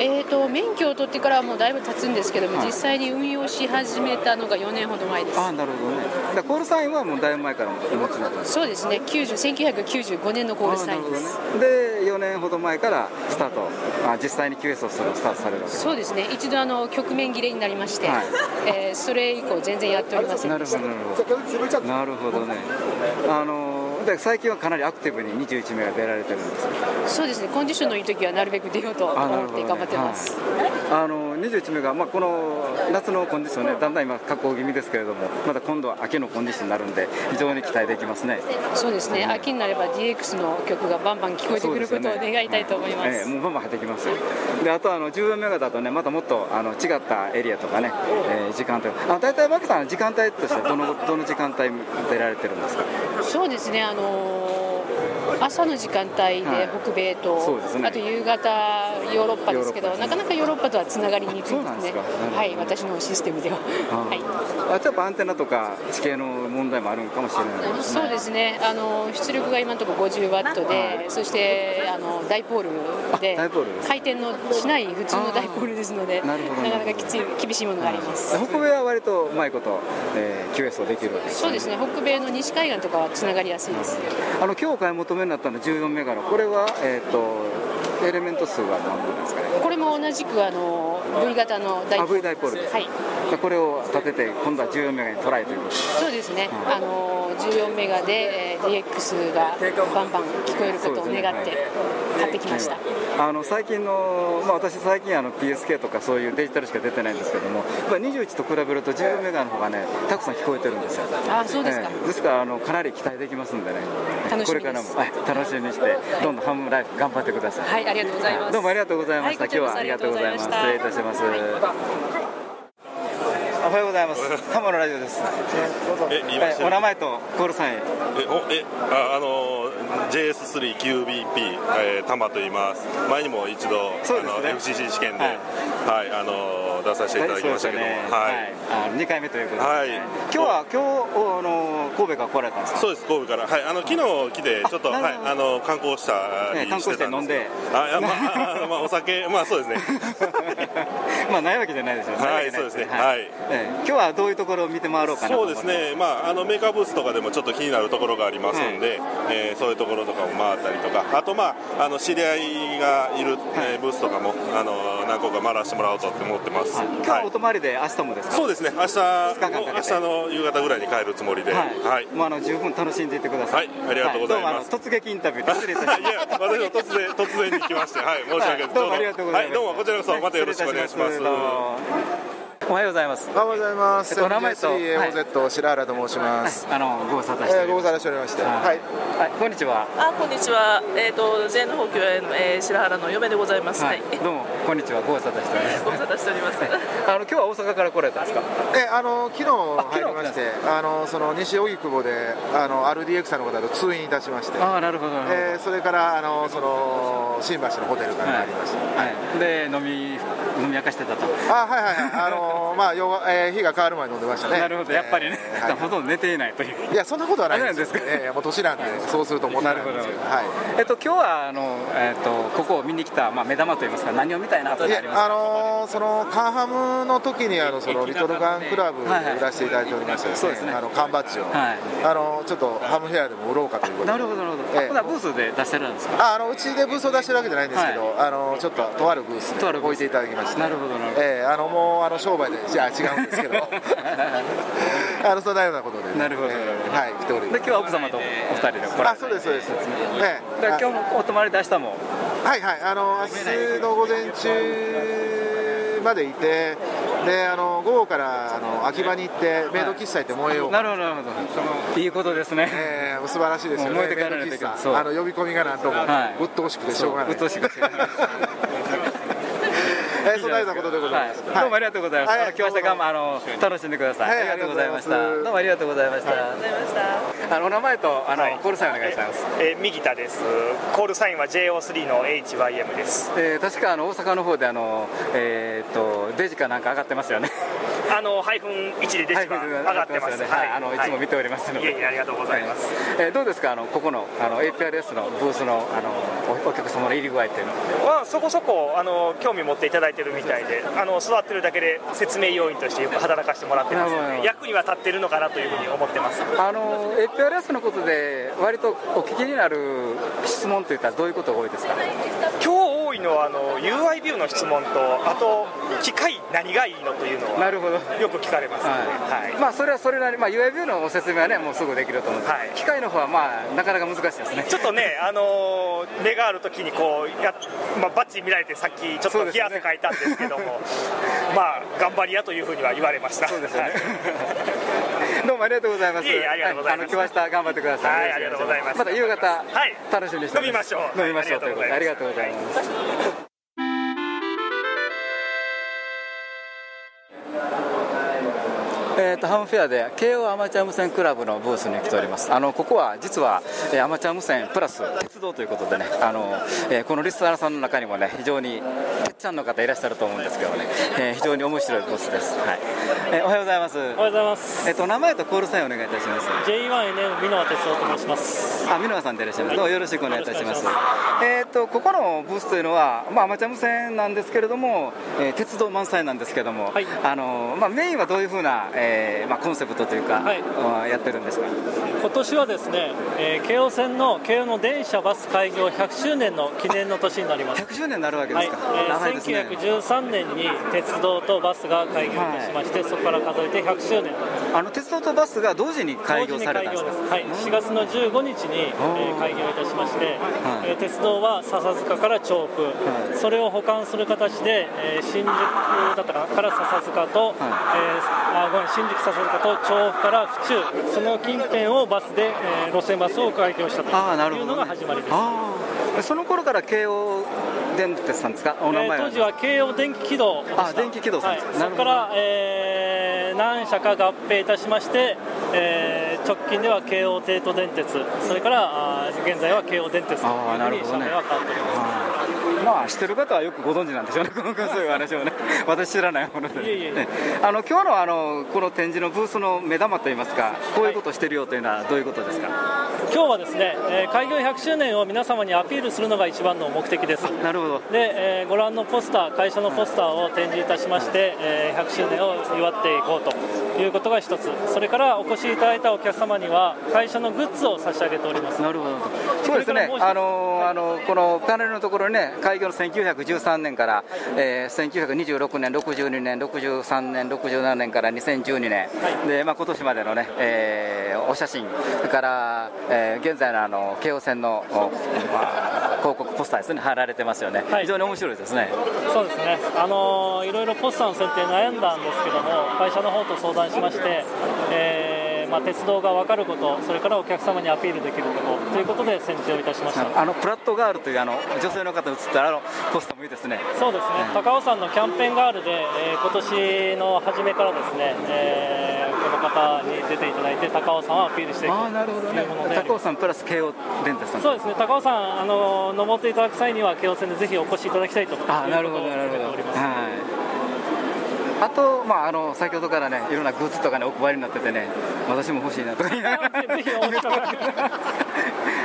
えー、と免許を取ってからはもうだいぶ経つんですけども、はい。実際に運用し始めたのが4年ほど前です。あなるほどね。だコールサインはもうだいぶ前からお持ちだったんですそうですね、90 1995年のコールサインです。で4年ほど前からスタート。あ実際に QS をするスタートされるわけそうですね、一度あの局面切れになりまして、はい。えーそれ以降全然やっておりませんなるでした。ほどなるほど。なるほどね。あので最近はかなりアクティブに21名が出られてるんですよ。そうですね、コンディションのいい時はなるべく出ようと思って頑張ってます。あの21名が、まあ、この夏のコンディションねだんだん今下降気味ですけれどもまた今度は秋のコンディションになるんで非常に期待できますね。そうですね、秋になれば DX の曲がバンバン聞こえてくることを願いたいと思います。ええもうバンバン入ってきますよ。であとあの14メガだとねまたもっとあの違ったエリアとかね、えー時間帯。あ大体マキさん時間帯としてはどのどの時間帯出られてるんですか？そうですね、あのー朝の時間帯で北米と、そうですね。あと夕方ヨーロッパですけどね。なかなかヨーロッパとはつながりにくいですね。はい私のシステムでは。はい。あとやっぱアンテナとか地形の問題もあるんかもしれない。ですねそうですね。あの出力が今のところ50ワットで、そしてあのダイポールで回転のしない普通のダイポールですのでななるほど。かなかきつい厳しいものがあります、北米は割とうまいこと、えー QS をできるわけですね。そうですね。北米の西海岸とかはつながりやすいです。あの今日お買い求めになったの14メガのこれは、えー、とエレメント数は何なんですかね？これも同じくあの V 型のダイポールです。はいこれを立てて今度は14メガにトライということそうですね、あの14メガで、えー DX がバンバン聞こえることを願って買ってきました。あの最近の、まあ、私、最近あの PSK とかそういうデジタルしか出てないんですけども、やっぱり21と比べると14メガの方がね、たくさん聞こえてるんですよ。あそうですかええですからあの、かなり期待できますんでね、これからも、はい、楽しみにして、どんどんハムライフ頑張ってください。はい、ありがとうございます。どうもありがとうございました。今日はありがとうございます。失礼いたします。おはようございます。ハモのラジオです。えお名前とコールサイン。えおえああの JS3QBP、えー、タマと言います前にも一度、あの FCC 試験で、はいあの出させてい。ただきましたけども、ねはい。あ2回目ということで、はい今日は今日あの神戸から来られたんですか？そうです神戸から。はい。あの昨日来てちょっとはい。あの観光したりね観光して飲んで。あい。やまああまあお酒まあそうですね。[LAUGHS] まあないわけじゃないですよね。はいそうですね。はい。ええ。今日はどういうところを見て回ろうかなとそうですね、まあ、あのメーカーブースとかでもちょっと気になるところがありますんで、えーそういうところとかも回ったりとか、あと、まあ、あの知り合いがいる、えーブースとかもあの何個か回らせてもらおうと思ってます。今日はお泊まりで明日もですか？そうですね、明日明日の夕方ぐらいに帰るつもりで、はい。はい、もうあの十分楽しんでいってください。はい。ありがとうございます。突撃インタビューで失礼いたしました。いや、私も突然突然に来まして、はい、申し訳ない、どうもありがとうございますはい、どうも。こちらこそまたよろしくお願いします。おはようございます。おはようございます。えっとお名前と 3AOZ 白原と申します。あのご無沙汰しておりますえーご無沙汰しておりまして、はいこんにちは。あ、こんにちは。えっ、と、ジェーンの補給園、えー、白原の嫁でございます。はい。どうもこんにちは。ご無沙汰しております。[LAUGHS] ご無沙汰しております。あの今日は大阪から来られたんですか？えあの昨日入りまして、あのその西荻窪であの RDX さんの方と通院いたしまして、ああなるほどえーそれからあのその新橋のホテルから入りました。はい。で飲み飲み明かしてたと。あはいはいはい。あのまあよえー日が変わる前に飲んでましたね。なるほどやっぱりね、えーはいほとんど寝ていないという。いやそんなことはないんですあよ。えーもう年なんでそうすると思ってないんですけど、はい。えっと今日はあのえっとここを見に来たまあ目玉といいますか何を見たいなといあのーそのカンハムの時にあのそのリトルガンクラブで売らせていただいておりましてですね、あの缶バッジを、はいあのちょっとハムヘアでも売ろうかということで。なるほどなるほど。あほなブースで出してるんですか？ああのうちでブースを出してるわけじゃないんですけど、あのちょっととあるブースで置いていただきました。なるほどなるほど。ええあのもうあの商売でじゃあ違うんですけど、[LAUGHS] あのそんなようなことで、なるほど。はい来ておりで今日は奥様とお二人で来られあそうですそうです。ええで今日もお泊まりで明日も？はいはい、あの明日の午前中までいて、であの午後からあの秋葉に行って、メイド喫茶行って燃えようなるほどなるほど。いいことですね。えー、素晴らしいですよね、燃えて帰られてあの呼び込みがなんとも、はい鬱陶しくてしょうがない。鬱陶しくてえー、そんなようなことでございます。どうもありがとうございます。はい今日明日がんあの楽しんでください。はいありがとうございました。ありがとうございますどうもありがとうございました。あのお名前とあの、コールサインお願いします。えー、右田です。コールサインは JO3 の HYM です。えー、確かあの大阪の方であのえーっとデジかなんか上がってますよね。あの配分1でデシが上がってます。はい、あのいつも見ておりますので。ありがとうございます。えーどうですか？あのここのあの APRS のブースのあのおお客様の入り具合っていうのは。まあそこそこあの興味持っていただいてるみたいで、あの座ってるだけで説明要員としてよく働かせてもらってますので、役には立ってるのかなというふうに思ってます。あの APRS のことで割とお聞きになる質問といったらどういうことが多いですか？今日のはあの UI ビューの質問と、あと機械何がいいのというのはなるほど。よく聞かれます。ので、はい。まあそれはそれなりまあ UIB のご説明はねもうすぐできると思う。んですけど、機械の方はまあなかなか難しいですね。ちょっとね、あのー目があるときにこうや、まあ、バッチ見られて、さっきちょっと冷や汗かいたんですけども、まあ、頑張りやというふうには言われました。そうですよね。[LAUGHS] どうもありがとうございます。いえいえありがとうございます。はあの来ました。頑張ってください。はいありがとうございます。また夕方、はい。楽しみにして飲みましょう。飲みましょうということであありりがとうございます。えー、とハムフェアで慶応アマチュア無線クラブのブースに来ております。あのここは実は、えーアマチュア無線プラス鉄道ということでねあの、えーこのリスナーさんの中にもね非常にちゃんの方いらっしゃると思うんですけどね、えー非常に面白いブースです、はい。えーおはようございます。おはようございます、えー、と名前とコールサインお願いいたします。J1NM 箕輪哲夫と申します。あ、箕輪さんでいらっしゃいます。どうもよろしくお願いいたします。えっ、とここのブースというのはまあアマチュア無線なんですけれども、えー鉄道満載なんですけども、あのまあメインはどういうふうな、えーまあコンセプトというか、うんやってるんですか？今年はですね、えー京王線の京王の電車バス開業100周年の記念の年になります。100周年になるわけですか？はい。えーですね。1913年に鉄道とバスが開業いたしまして、そこから数えて100周年あの鉄道とバスが同時に開業されたんですか？はい、4月の15日に、えー開業いたしまして、えー鉄道は笹塚から調布、それを補完する形で、えー新宿だったかな？から笹塚と、えーあごめん新宿笹塚と調布から府中。その近辺をバスで、えー路線バスを開業したというのが始まりです。その頃から慶応電鉄さんですか？お名前は、えー当時は京王電気軌道でしたあ電気軌道さんはい。そこから、えー何社か合併いたしまして、えー直近では京王帝都電鉄それから現在は京王電鉄というふうに社名は変わっておりますまあ知ってる方はよくご存知なんでしょうね、[LAUGHS] このそういう話をね、[LAUGHS] 私知らないもので、あの今日のあのこの展示のブースの目玉といいますか、こういうことをしてるよというのはどういうことですか？今日はですね、えー開業100周年を皆様にアピールするのが一番の目的です。なるほど。で、えーご覧のポスター会社のポスターを展示いたしまして、えー100周年を祝っていこうということが一つ。それからお越しいただいたお客様には会社のグッズを差し上げております。なるほど。そうですね、あのあのこのパネルのところにね、開業の1913年から、えー1926年、62年、63年、67年から2012年、でまあ今年までのね、えーお写真、それから、えー現在のあの京王線の、おまあ、広告ポスターですね、貼られてますよね、非常に面白いですね。そうですね、あのーいろいろポスターの選定悩んだんですけども、会社の方と相談しまして、えーまあ、鉄道が分かること、それからお客様にアピールできることということで選定をいたしました。あのプラットガールというあの女性の方が写ったあのポスターもいいですね。そうですね、高尾山のキャンペーンガールで、えー今年の初めからですね、えーこの方に出ていただいて、高尾山をアピールしていくというものであり高尾山プラス京王電鉄さん。そうですね、高尾山、あの登っていただく際には、京王線でぜひお越しいただきたいとあなるほど、なるほど。はい。あと、まあ、あの先ほどからね、いろんなグッズとかね、お配りになっててね、私も欲しいなとか。言い。[LAUGHS]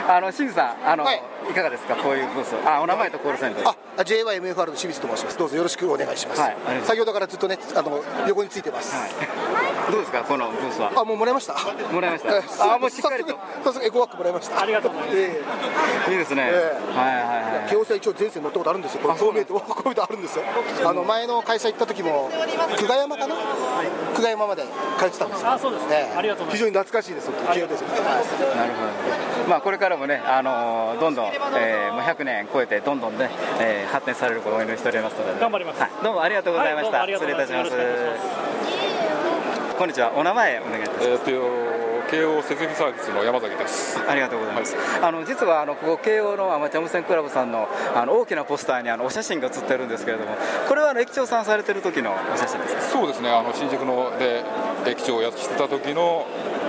あの、清水さん、あの、い、かがですか、こういうブース。あ、お名前とコールサインで。あ JYMFR の清水と申します。どうぞよろしくお願いします、はい先ほどからずっとねあの横についてます、どうですか、このブースは。あもうもらいました？もらいました。えーあもうしっかりと。早速エコワークもらいました。ありがとうございます、えいいですね。ええ。はいはいはい。京王線一応前線乗ったことあるんですよ。これこう見えてこう見えてあるんですよ。あの前の会社行った時も久我山かな？久我山まで通ってたんですよ。あそうですね、ありがとうございます。非常に懐かしいです京王ですよなるほど。まあ、これからもね、あのどんどん、えー、もう100年超えて、どんどんね、えー発展されることをお祈りしておりますので、頑張ります、はい。どうもありがとうございました。失礼いたします。こんにちは、お名前お願いいたします。えー、と慶応設備サービスの山崎です。ありがとうございます。あの実はあのここ慶応のアマチュア無線クラブさんのあの大きなポスターにあのお写真が写ってるんですけれども、これはあの駅長さんされてる時のお写真ですか。そうですね。あの新宿ので駅長をやってた時の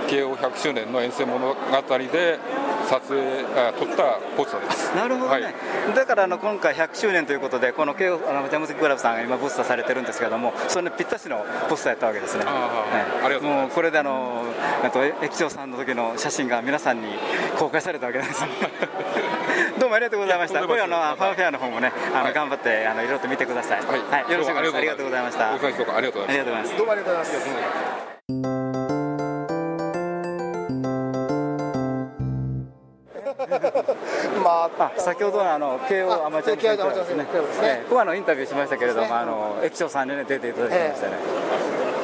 慶応100周年の沿線物語で撮影あ撮ったポスターです。なるほどね、だからあの今回100周年ということでこの慶応あのジャムズクラブさんが今ポスターされてるんですけどもそれにぴったしのポスターやったわけですね。はい。もうこれであのあと駅長さんの時の写真が皆さんに公開されたわけです [LAUGHS] どうもありがとうございました。これあのファンフェアの方もねあの頑張ってあのいろいろと見てください。はい、よろしくお願いします。ありがとうございました。ありがとうございます。どうもありがとうございますまあ、先ほどのあの慶応アマチュア無線クラブですね、ええここはあのインタビューしましたけれども、あの駅長さんに、ね、出ていただきましたね、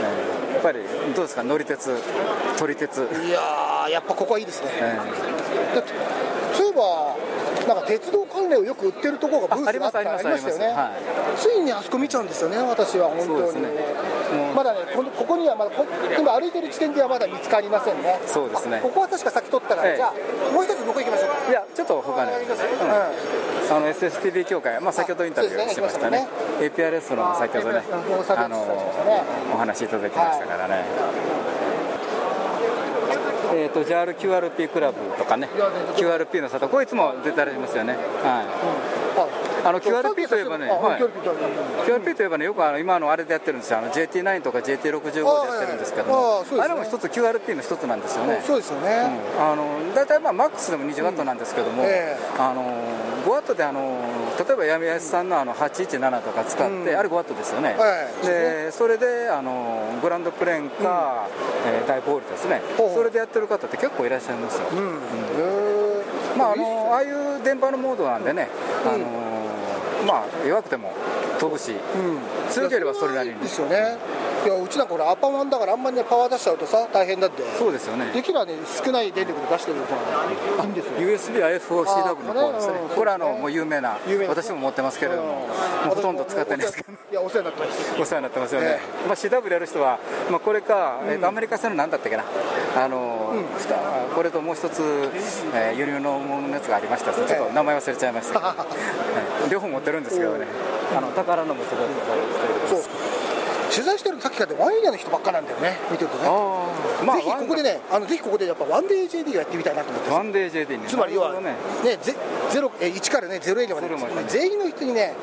ええ。やっぱりどうですか、乗り鉄、撮り鉄。いやーやっぱここはいいですね、だってそういえばなんか鉄道関連をよく売ってるところがブースがあった。あありましたよね、あついにあそこ見ちゃうんですよね私は本当に、まだねこのここにはまだこ今歩いてる地点ではまだ見つかりませんね。そうですね。ここは確か先取ったから、ええ。じゃあもう一つ向こう行きましょうか。いや、ちょっと他に、うん。あの SSTV 協会、まあ、先ほどインタビューしましたね、APRS の先ほどね、あのお話しいただきましたからね。えー、と JRQRP クラブとかね、QRP の里、こいつも出たりますよね。はい。あの QRP といえばね、はい、QRP といえばね、よくあの今のあれでやってるんですよ、あの JT9 とか JT65 でやってるんですけども、あれも一つ QRP の一つなんですよね。そうですよね、あの大体まあマックスでも20ワットなんですけども、あの5ワットであの例えば闇安さんのあの817とか使って、あれ5ワットですよね、でそれであのグランドプレーンか、えー大ボールですね、それでやってる方って結構いらっしゃいますよ。うん。まああのああいう電波のモードなんでね、あのまあ弱くても飛ぶし、強ければそれなりに。ですよねいやうちなんかこれアパマンだからあんまりねパワー出しちゃうとさ大変だって。そうですよね。できればね少ない電力で出してる方がいいんですよ。USB は F4CW の方ですね、これはあのもう有名な、私も持ってますけれども、もうほとんど使ってないですけど、いやお世話になってます。お世話になってますよね、まあ、CW やる人は、まあ、これか、えーとアメリカ製のなんだったっけな、あのふたこれともう一つ、えー輸入のもののやつがありました、ちょっと名前忘れちゃいましたけど、は [LAUGHS] い両方持ってるんですけどね、あの宝のもすごいそう取材してるさっきからワンエリアの人ばっかなんだよね。見てるとね。ぜひここでねあのぜひここでやっぱワンデー JD をやってみたいなと思ってワンデー JD ね。つまり要はね。ゼゼロえ1からねゼロエリアまで。全員の人にね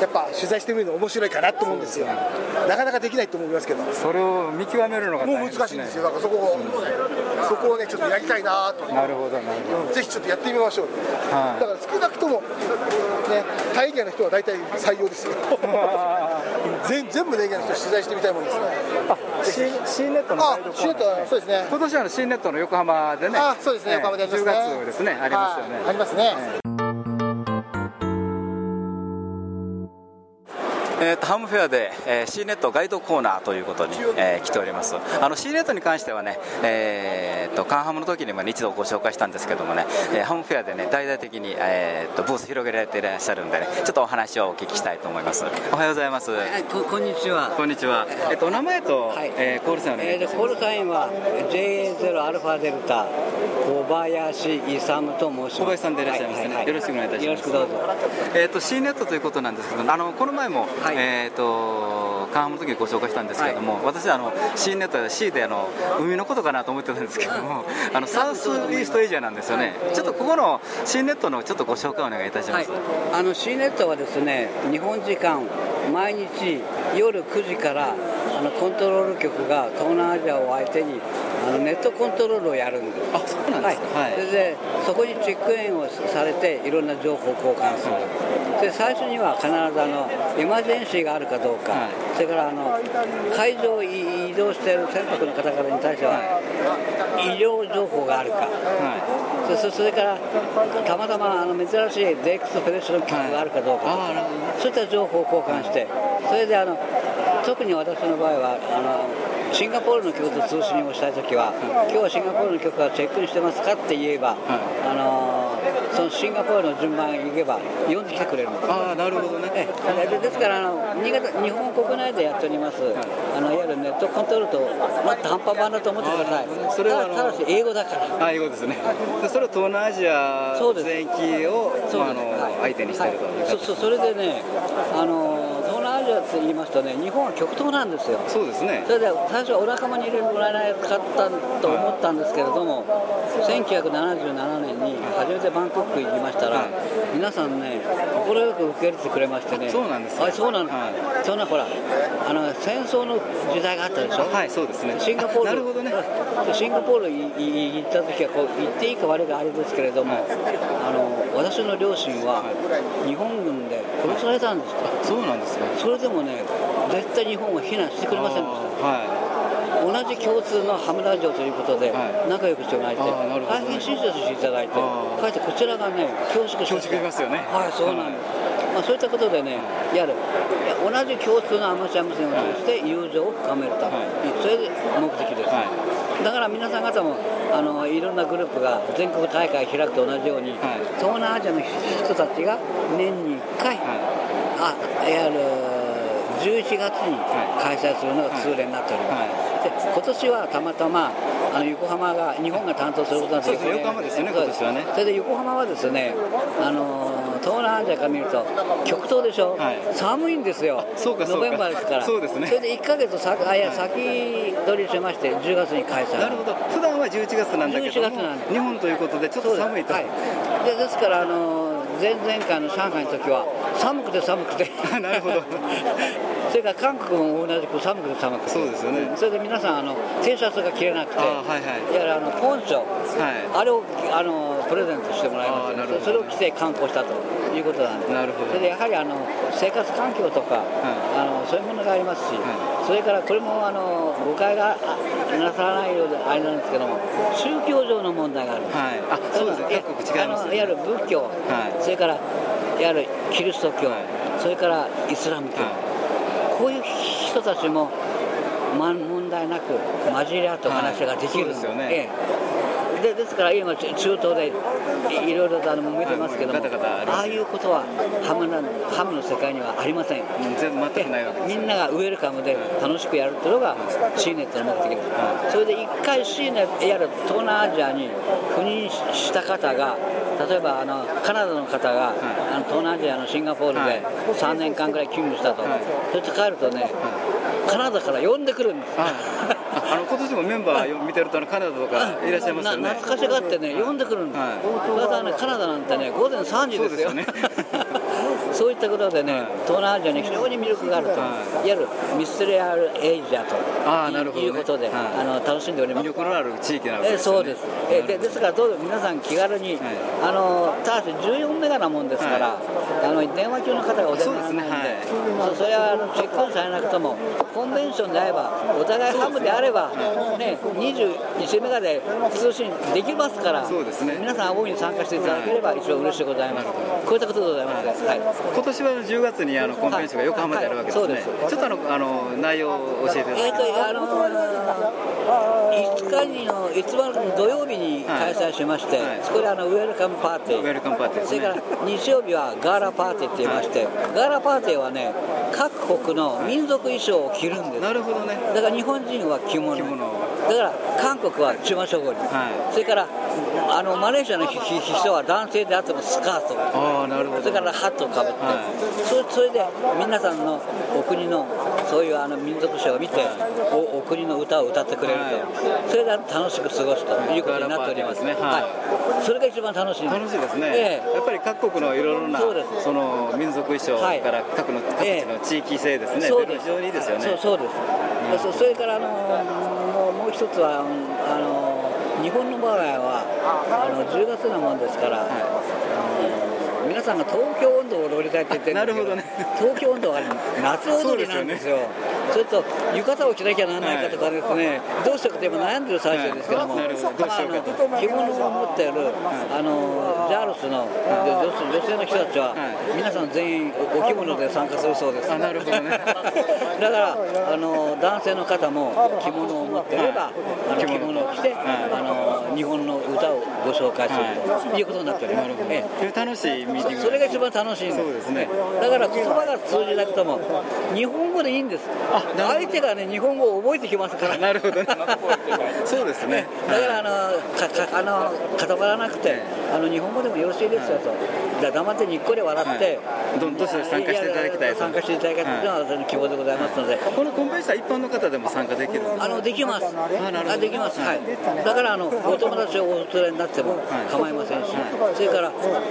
やっぱ取材してみるの面白いかなと思うんですよ。なかなかできないと思いますけど。それを見極めるのがもう難しいんですよ。だからそこをそこをねちょっとやりたいなと。なるほどなるほうんぜひちょっとやってみましょう。よだから少なくともねタイエリアの人は大体採用ですよ。[LAUGHS] 全全部のエリアの人取材してみたいもんですね。あ C, C ネットのあ C ネットはそうですね。今年はあの C ネットの横浜でねあそうですね。横浜でやりますね。10月ですねありますよね、はいありますね、えー、とハムフェアで、えー、C ネットガイドコーナーということに、えー来ております。あの C ネットに関してはね、えー、とカンハムの時にも一度ご紹介したんですけどもね、えーハムフェアでね大々的に、えー、とブース広げられていらっしゃるんでねちょっとお話をお聞きしたいと思います。おはようございます。ここんにちは。こんにちは、えっとお名前と、えーコールサインをお願いいえーとコールサインは JA0 アルファデルタ小林勇と申します。小林さんでいらっしゃいますね、はははよろしくお願いいたします。よろしくどうぞ。えー、と C ネットということなんですけどあのこの前も、えー、とカンハムの時にご紹介したんですけども、私はあの C ネットで C であの海のことかなと思ってたんですけども [LAUGHS] あのサウスイーストエリアなんですよね、ちょっとここの C ネットのちょっとご紹介お願いいたします、あの C ネットはですね日本時間毎日夜9時からあのコントロール局が東南アジアを相手にあのネットコントロールをやるんです。あそうなんですか、はい。それでそこにチェックインをされていろんな情報を交換する、で最初には必ずあのエマージェンシーがあるかどうか、それからあの会場を移動している船舶の方々に対しては、医療情報があるか、そそそれからたまたまあの珍しい DX フェデレーション局があるかどうかとか、そういった情報を交換して、それであの特に私の場合はあのシンガポールの局と通信をしたいときは、今日はシンガポールの局がチェックインしてますかって言えば、あのそのシンガポールの順番に行けば、呼んできてくれるんです。あなるほどね。でですからあの新潟、日本国内でやっております、あのいわゆるネットコントロールと、もっと半端版だと思ってください。それはあのただし英語だから。あ英語ですね。でそれを東南アジア全域を、まあ、あの相手にしているというそうそうそれでねあの東南南アジアって言いますとね。日本は極東なんですよ。そうですね。それで最初はお仲間に入れてもらえないかったと思ったんですけれども、1977年に初めてバンコク行きましたら、皆さんね快く受け入れてくれましてね。そうなんですかはいそうなんです、そんなほらあの戦争の時代があったでしょ？はいそうですね。シンガポール。なるほどね。シンガポールに行った時はこう行っていいか悪いかあれですけれども、あの私の両親は日本軍で殺されたんですそうなんですか。それでもね絶対日本は避難してくれませんでした。は同じ共通の羽村城ということで仲良くしてもらえて、大変親切していただいて、かえってこちらがね恐縮して恐縮しますよね。はいそうなんです、まあ、そういったことでねやる。いや同じ共通のアマチュア無線を通して友情を深めると、それで目的です、だから皆さん方もあのいろんなグループが全国大会開くと同じように、東南アジアの人たちが年に1回、あい。わゆる11月に開催するのが通例になっております、で今年はたまたまあの横浜が日本が担当することなんですそうですね。横浜ですよねそう今年はね。それで横浜はですねあの東南アジアから見ると極東でしょ、寒いんですよ。そうかノベンバーですから。そうですね。それで1ヶ月さあいや先取りしまして10月に開催。なるほど。普段は11月なんだけど11月なんで。日本ということでちょっと寒いと、はい、でですからあの前々回の上海の時は寒くて寒くて。[LAUGHS] なるほど。[LAUGHS] それから韓国も同じく寒くて。寒くてそうですよね。それで皆さんあの T シャツが着れなくて。あはいはい。いやあのポンチョ、あれをあのプレゼントしてもらいまして、それを着て観光したということなんで。すなるほど。それでやはりあの生活環境とか、あのそういうものがありますし、それからこれもあの誤解があなさらないようであれなんですけども宗教上の問題があるんです、はい。あそうです各国違いますよねいわゆる仏教、それからいわゆるキリスト教、それからイスラム教、こういう人たちも、ま、問題なく混じり合ってお話ができる、はいそうですよね。ええでですから今中中東でいいろいろとあの揉めてますけども、あああいうことはハムなハムの世界にはありません。みんながウェルカムで楽しくやるっていうのが C ネットの目的で。す、それで一回 C ネットやる東南アジアに赴任した方が例えばあのカナダの方が、あの東南アジアのシンガポールで3年間ぐらい勤務したと、そして帰るとね、カナダから呼んでくるんです、あの今年もメンバー見てるとカナダとかいらっしゃいますよね。な懐かしがってね、呼んでくるんです、それからね、カナダなんてね、午前3時ですよ。ね。[LAUGHS] そういったことでね、東南アジアに非常に魅力があると、い、わゆるミステリアルエイジアとああなるほどね。いうことで、あの楽しんでおります。魅力のある地域なわですよね。そうです、えでですからどうぞ皆さん気軽に、あのただし14メガなもんですから、あの電話中の方がお電話にならないんで。そうそれはあのチェックインされなくともコンベンションであればお互いハムであれば、ね、21メガで通信できますから皆さん大いに参加していただければ一番嬉しいございます、こういったことでございます、はい。今年は10月にあのコンベンションが横浜であるわけですね、はい。はい。ちょっとあのあの内容を教えていただえーきますとあの5日にのいつもの土曜日に開催しまして、そこであのウェルカムパーティー、ウェルカムパーティーですね。それから日曜日はガーラパーティーって言いまして、ガーラパーティーはね、各国の民族衣装を着るんです、なるほどね、だから日本人は着物、だから韓国はチマチョゴリ、それからあのマレーシアの人人は男性であってもスカート、ああなるほど。それからハットをかぶって、そそれで皆さんのお国のそういうあの民族衣装を見て、おお国の歌を歌ってくれると、それで楽しく過ごすということになっております。ね、はい、それが一番楽しい楽しいですね、ええ。やっぱり各国のいろいろなその民族衣装から各の各地の地域性ですね、そうです。非常にいいですよね。そうそうです、そそれからあの一つはあの日本の場合はあの10月なもんですから、はい。皆さんが東京温度を踊りたいって言ってるんですけど東京温度は、ね、夏踊りなんですよ。それと浴衣を着なきゃならないかとかですね、どうしてかって今悩んでる最中ですけども、まあ、あの着物を持ってい。る、あのジャールスの女女性の人たちは、皆さん全員お着物で参加するそうです。なるほどね。[LAUGHS] だからあの男性の方も着物を持っていれば、あの着物を着て、あの日本の歌をご紹介するとい。うことになっております。ええ。楽しいミーテそれが一番楽しいんです。そうですね。だから言葉が通じなくても、日本語でいいんです。相手がね、日本語を覚えてきますから。なるほどね。[LAUGHS] そうですね。だから、あの、か、か、あの、固まらなくて、あの、日本語でもよろしいですよと。じゃあ黙ってにっこり笑って、どんどん参加していただきたいと参加していただきたいというのは私の希望でございますので。このコンベンションは一般の方でも参加できるんですか？あの、できます。あ、できます。はい。だから、あの、お友達をお連れになっても構いませんし、それから、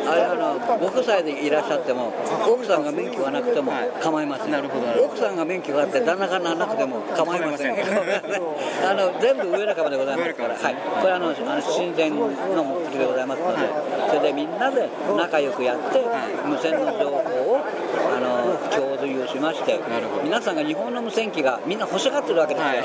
あれ、あの、ご夫妻でいらっしゃっても、奥さんが免許がなくても構いません。なるほど。奥さんが免許があって、旦那がなくても構いません。[LAUGHS] あの、全部上中までございますから、はい。これ、あの、あの親善の目的でございますので、それでみんなで仲良くやって、無線の情報を、あの、共有しまして、皆さんが日本の無線機がみんな欲しがってるわけですよ。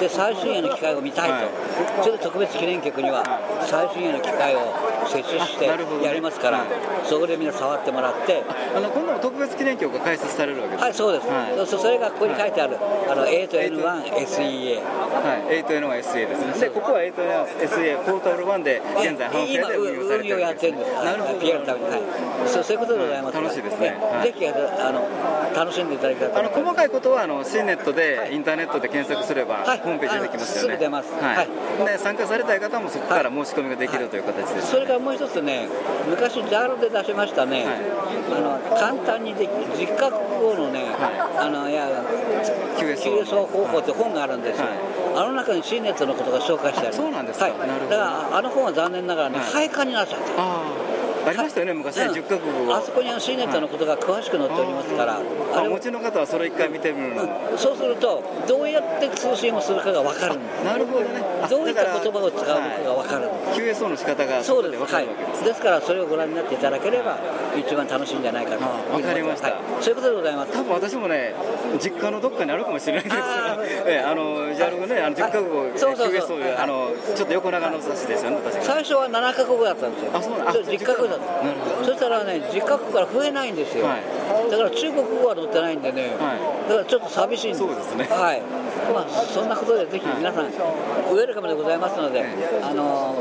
で、最新鋭の機械を見たいと。それで特別記念曲には最新鋭の機械を設置してやりますから、そこでみんな触ってもらって、あの今度も特別記念曲が開設されるわけですかはい、そうです。そうそれがここに書いてある、あの A2N1SEA。はい、A2N1SEA ですね。で、ここは A2N1SEA ポータブル1で現在販売で運用されてる運用やってるんです。なるほど。PR のために。はい。そうそういうことでございます。楽しいですね。ぜひあの楽しんでいただきたいとあの細かいことはあの C ネットでインターネットで検索すればホームページ出てきますよね。すぐ出ます。はい。で参加されたい方もそこから申し込みができるという形です。それからもう一つね、昔 JAL で出しましたね。あの簡単にでき実家国語のね、あのいや QSO 方法って本があるんですよ。あの中にットのことが紹介してある。そうなんですか。はい。だからあの本は残念ながらね廃刊になっちゃった。ありましたよね、昔ね、10カ国語あそこにあの C ネットのことが詳しく載っておりますから、あれお持ちの方はそれ一回見てみるの、そうすると、どうやって通信をするかが分かる。なるほどね、どういった言葉を使うのかが分かる。QSO の仕方がそうです、はい、ですからそれをご覧になっていただければ、一番楽しいんじゃないかと分かりました、そういうことでございます。多分私もね、実家のどっかにあるかもしれないです [LAUGHS] えあの JAL ね、あの10カ国語、QSO あのちょっと横長の雑誌ですよね、最初は7カ国語だったんですよ、あそうなん10カ国だった。そしたらね、10カ国から増えないんですよ、だから中国語は載ってないんでね、だからちょっと寂しいんです、そうですね、はい。まあ、そんなことでぜひ皆さん、ウェルカムでございますので、あの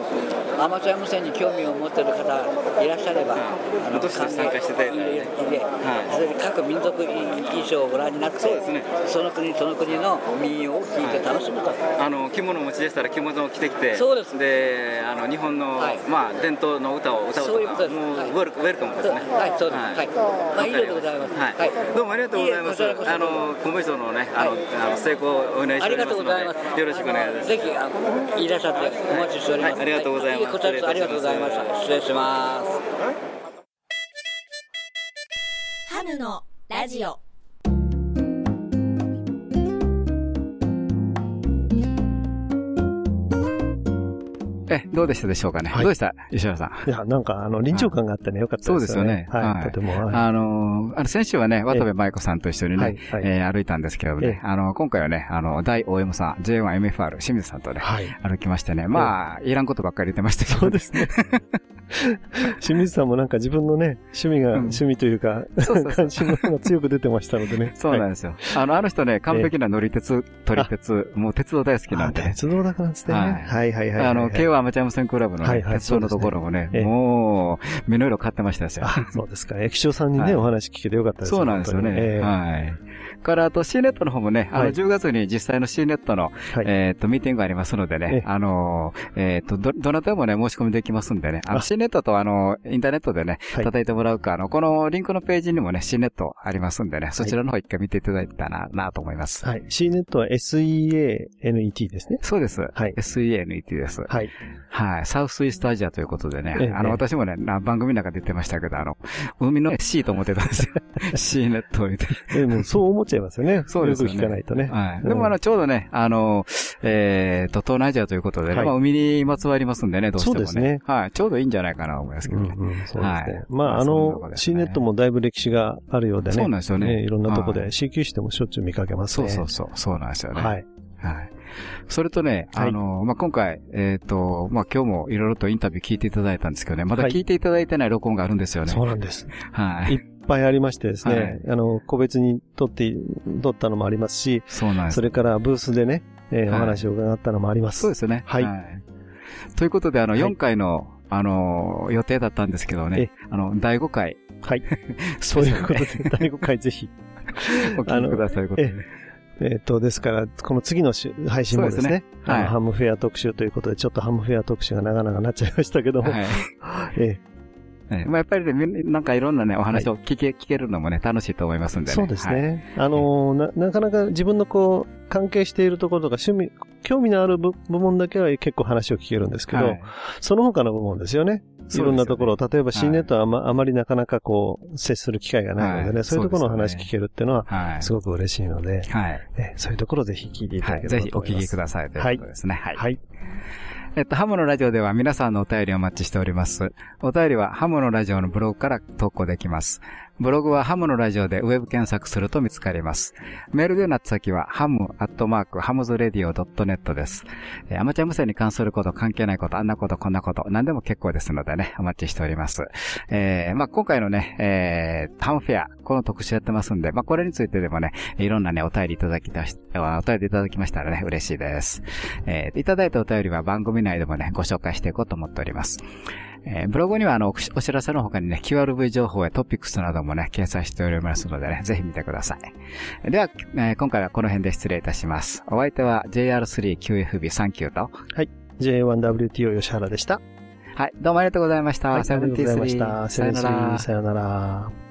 アマチュア無線に興味を持っている方いらっしゃれば、あの参加していただいて、それで各民族衣装をご覧になって、そうですね、その国その国の民謡を聞いて楽しむと、あの着物をお持ちでしたら着物を着てきて、そうですであの日本の、まあ伝統の歌を歌うとか、もうウェルカムですね。はい、そうです。はい。まあ、以上でございます。はい。どうもありがとうございます。あの、コンベンションのね、あの、あの成功をお願いしておりますので。よろしくお願いします。ぜひ、あの、いらっしゃって、お待ちしております。ありがとうございます。こちらこそありがとうございました。失礼します。ハムのラジオ。え、どうでしたでしょうかね？はいどうでした？吉原さん。いや、なんか、あの、臨場感があってね、よかったそうでよねですすよね。。はい、とても。はいあの、あの、先週はね、渡部舞子さんと一緒にね、えー歩いたんですけどえね、あの、今回はね、あの、大 OM さん、J1MFR、清水さんとね、歩きましてね、まあ、いらんことばっかり言ってましたけど。そうですね。[LAUGHS] 清水さんもなんか自分のね、趣味が、趣味というか、関心の方が強く出てましたのでね。[LAUGHS] そうなんですよ。あの、あの人ね、完璧な乗り鉄、撮り鉄、もう鉄道大好きなんでね。鉄道だからですね。はいはいはいはい。あの、慶応アマチュア無線クラブの鉄道のところもねもう、目の色買ってましたですよ。そうですか。液晶さんにね、はいお話聞けてよかったですそうなんですよね。はい。から、あと C ネットの方もね、あの、はい10月に実際の C ネットの、えっと、ミーティングがありますのでね、あの、えっと、ど、どなたでもね、申し込みできますんでね、あの、あネットとあの、インターネットでね、叩いてもらうか、あの、このリンクのページにもね、C ネットありますんでね、そちらの方一回見ていただいたらな、と思います。はい。C ネットは SEANET ですね。そうです。はい。SENET です。はい。はい。サウスイーストアジアということでね、ええあの、ええ私もね、な番組の中で言ってましたけど、あの、海の C と思ってたんですよ。[LAUGHS] C ネットを言って。でも、そう思っちゃいますよね。そうですよね。よく聞かないとね。はい。うんでもあの、ちょうどね、あの、えーと、東南アジアということでまあ、海にまつわりますんでね、どうしてもね。そうですねはい。ちょうどいいんじゃないかなと思いますけどね。そうですね。はい。まあ、あの、C ネットもだいぶ歴史があるようでね。そうなんですよねいろんなとこではい C 級してもしょっちゅう見かけますそうね。そうそう、そうなんですよね。はい。はい。それとね、あの、まあ、今回、えっ、と、まあ、今日もいろいろとインタビュー聞いていただいたんですけどね、まだはい聞いていただいてない録音があるんですよね。そうなんです。はい。いっぱいありましてですね、はいあの、個別に撮って、撮ったのもありますし、そうなんですそれからブースでね、えーはいお話を伺ったのもあります。そうですね。はい。ということで、あの、4回の、あの、予定だったんですけどね、あの、第5回。はい。[LAUGHS] そういうことで、第5回ぜひ。[LAUGHS] お聞きください。ええっ、と、ですから、この次の配信もですね、はい。ハムフェア特集ということで、ちょっとハムフェア特集が長々なっちゃいましたけども、はい。[LAUGHS] ええまあ、やっぱりね、なんかいろんなね、お話を聞け、聞けるのもね、楽しいと思いますんでね。そうですはいね。あのな、なかなか自分のこう、関係しているところとか、趣味、興味のある部部門だけは結構話を聞けるんですけど、はいその他の部門ですよね。いろんなところ、例えば C ネットはあま,、あまりなかなかこう、接する機会がないのでね、はいそういうところの話聞けるっていうのは、はいすごく嬉しいので、はい。えそういうところをぜひ聞いていただければぜひおと思います。聞きくださいということですね。はい。えっと、ハムのラジオでは皆さんのお便りをお待ちしております。お便りはハムのラジオのブログから投稿できます。ブログはハムのラジオでウェブ検索すると見つかります。メールでの先はハムアットマークハムズレディオ .net です。アマチュア無線に関すること、関係ないこと、あんなこと、こんなこと、何でも結構ですのでね、お待ちしております。えー、まあ、今回のね、えー、ハムフェア、この特集やってますんで、まあ、これについてでもね、いろんなね、お便りいただきたし、お便りいただきましたらね、嬉しいです。えー、いただいたお便りは番組内でもね、ご紹介していこうと思っております。えーブログにはあの、おお知らせの他にね、QRV 情報やトピックスなどもね、掲載しておりますのでね、ぜひ見てください。では、えー今回はこの辺で失礼いたします。お相手は JR3QFB39 と、はい。J1WTO 吉原でした。はい、どうもありがとうございました。はい、ありがとうございまし73た。さよなら。さよなら。